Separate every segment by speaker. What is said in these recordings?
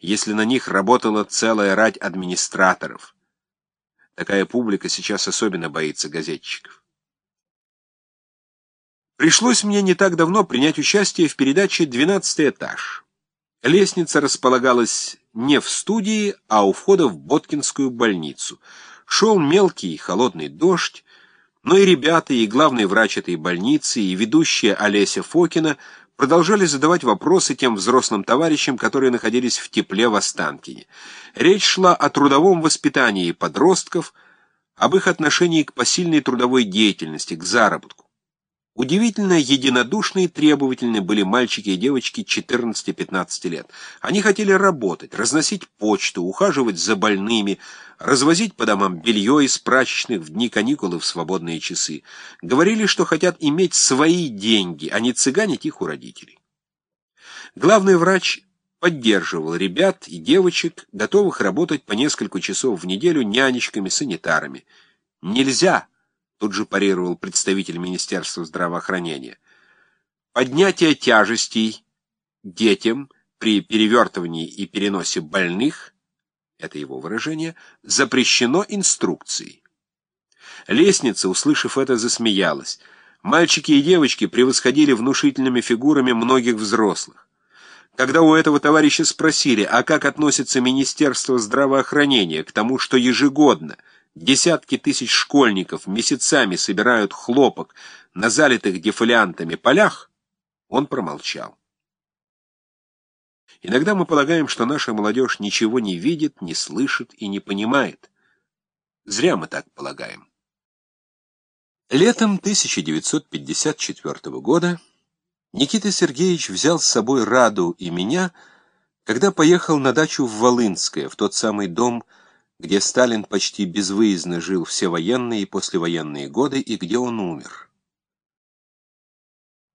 Speaker 1: если на них работала целая рать администраторов. Такая публика сейчас особенно боится газетчиков. Пришлось мне не так давно принять участие в передаче «Двенадцатый этаж». Лестница располагалась не в студии, а у входа в Боткинскую больницу. Шел мелкий холодный дождь, но и ребята, и главный врач этой больницы, и ведущая Олеся Фокина продолжали задавать вопросы тем взрослым товарищам, которые находились в тепле в Останкине. Речь шла о трудовом воспитании подростков, об их отношении к посильной трудовой деятельности, к заработку. Удивительно единодушны и требовательны были мальчики и девочки 14-15 лет. Они хотели работать, разносить почту, ухаживать за больными, развозить по домам белье из прачечных в дни каникулы в свободные часы. Говорили, что хотят иметь свои деньги, а не цыганить их у родителей. Главный врач поддерживал ребят и девочек, готовых работать по несколько часов в неделю нянечками, санитарами. Нельзя тут же парировал представитель Министерства здравоохранения. Поднятие тяжестей детям при перевертывании и переносе больных, это его выражение, запрещено инструкцией. Лестница, услышав это, засмеялась. Мальчики и девочки превосходили внушительными фигурами многих взрослых. Когда у этого товарища спросили, а как относится Министерство здравоохранения к тому, что ежегодно – Десятки тысяч школьников месяцами собирают хлопок на залитых дефолиантами полях, он промолчал. Иногда мы полагаем, что наша молодежь ничего не видит, не слышит и не понимает. Зря мы так полагаем. Летом 1954 года Никита Сергеевич взял с собой Раду и меня, когда поехал на дачу в Волынское, в тот самый дом, где Сталин почти безвыездно жил все военные и послевоенные годы, и где он умер.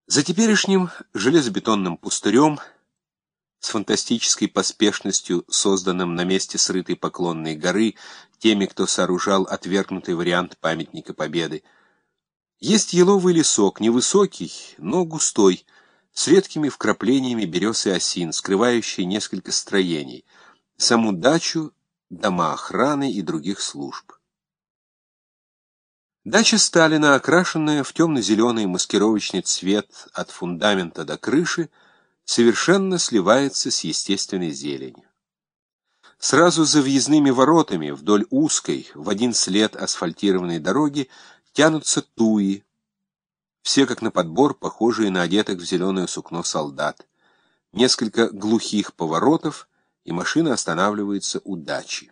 Speaker 1: За теперешним железобетонным пустырем, с фантастической поспешностью, созданным на месте срытой поклонной горы, теми, кто сооружал отвергнутый вариант памятника Победы, есть еловый лесок, невысокий, но густой, с редкими вкраплениями берез и осин, скрывающий несколько строений, саму дачу дома охраны и других служб. Дача Сталина, окрашенная в темно-зеленый маскировочный цвет от фундамента до крыши, совершенно сливается с естественной зеленью. Сразу за въездными воротами, вдоль узкой, в один след асфальтированной дороги, тянутся туи, все как на подбор, похожие на одетых в зеленое сукно солдат. Несколько глухих поворотов — и машина останавливается у дачи.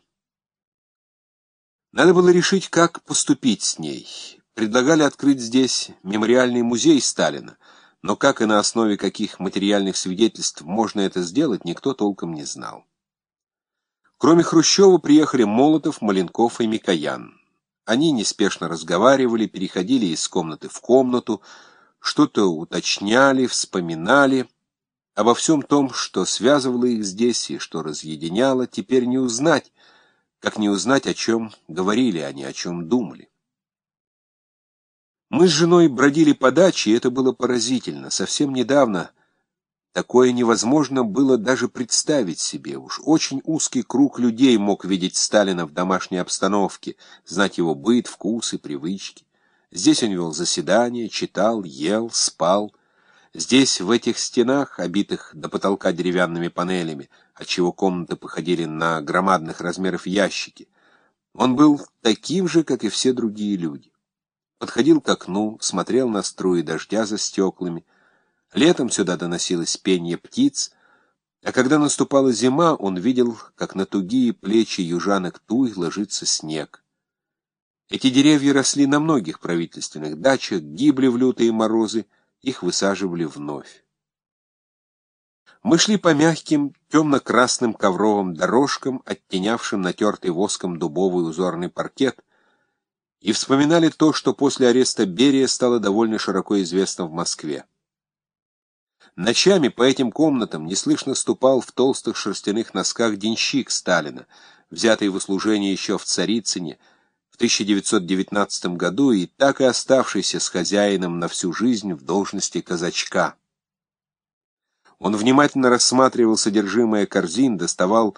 Speaker 1: Надо было решить, как поступить с ней. Предлагали открыть здесь мемориальный музей Сталина, но как и на основе каких материальных свидетельств можно это сделать, никто толком не знал. Кроме Хрущева приехали Молотов, Маленков и Микоян. Они неспешно разговаривали, переходили из комнаты в комнату, что-то уточняли, вспоминали — Обо всем том, что связывало их здесь и что разъединяло, теперь не узнать, как не узнать, о чем говорили они, о чем думали. Мы с женой бродили по даче, и это было поразительно. Совсем недавно такое невозможно было даже представить себе. Уж очень узкий круг людей мог видеть Сталина в домашней обстановке, знать его быт, вкусы, привычки. Здесь он вел заседания, читал, ел, спал, Здесь, в этих стенах, обитых до потолка деревянными панелями, отчего комнаты походили на громадных размеров ящики, он был таким же, как и все другие люди. Подходил к окну, смотрел на струи дождя за стеклами. Летом сюда доносилось пение птиц, а когда наступала зима, он видел, как на тугие плечи южанок Туй ложится снег. Эти деревья росли на многих правительственных дачах, гибли в лютые морозы, их высаживали вновь. Мы шли по мягким, темно-красным ковровым дорожкам, оттенявшим натертый воском дубовый узорный паркет, и вспоминали то, что после ареста Берия стало довольно широко известно в Москве. Ночами по этим комнатам неслышно ступал в толстых шерстяных носках денщик Сталина, взятый в услужение еще в Царицыне, 1919 году и так и оставшийся с хозяином на всю жизнь в должности казачка. Он внимательно рассматривал содержимое корзин, доставал